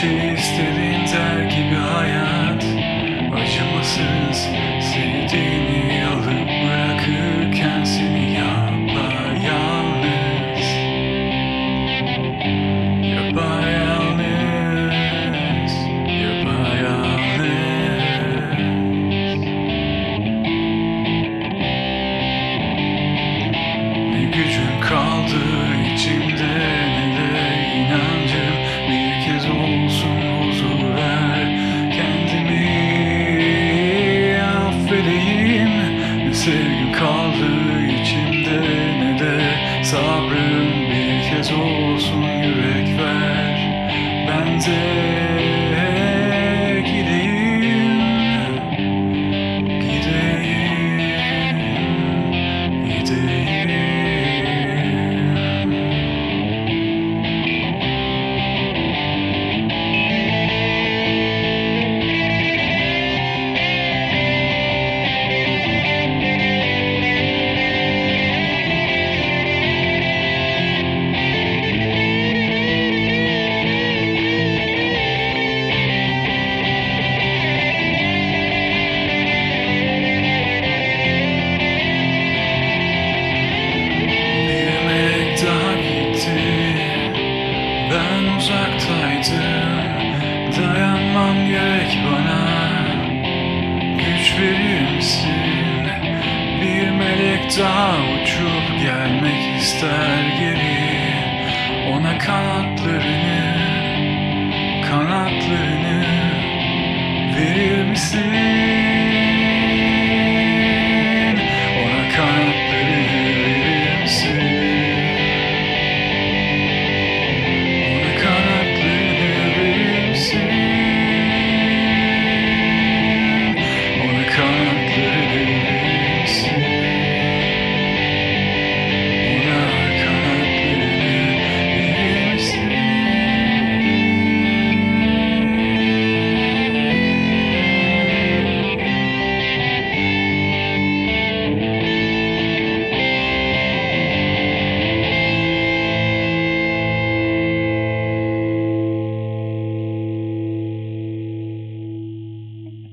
şey istediğin der gibi sevgim kaldı içimde ne de sabrım uzaktaydım Dayanmam gerek bana. Güç verir misin? Bir melek daha uçup gelmek ister geri. Ona kanat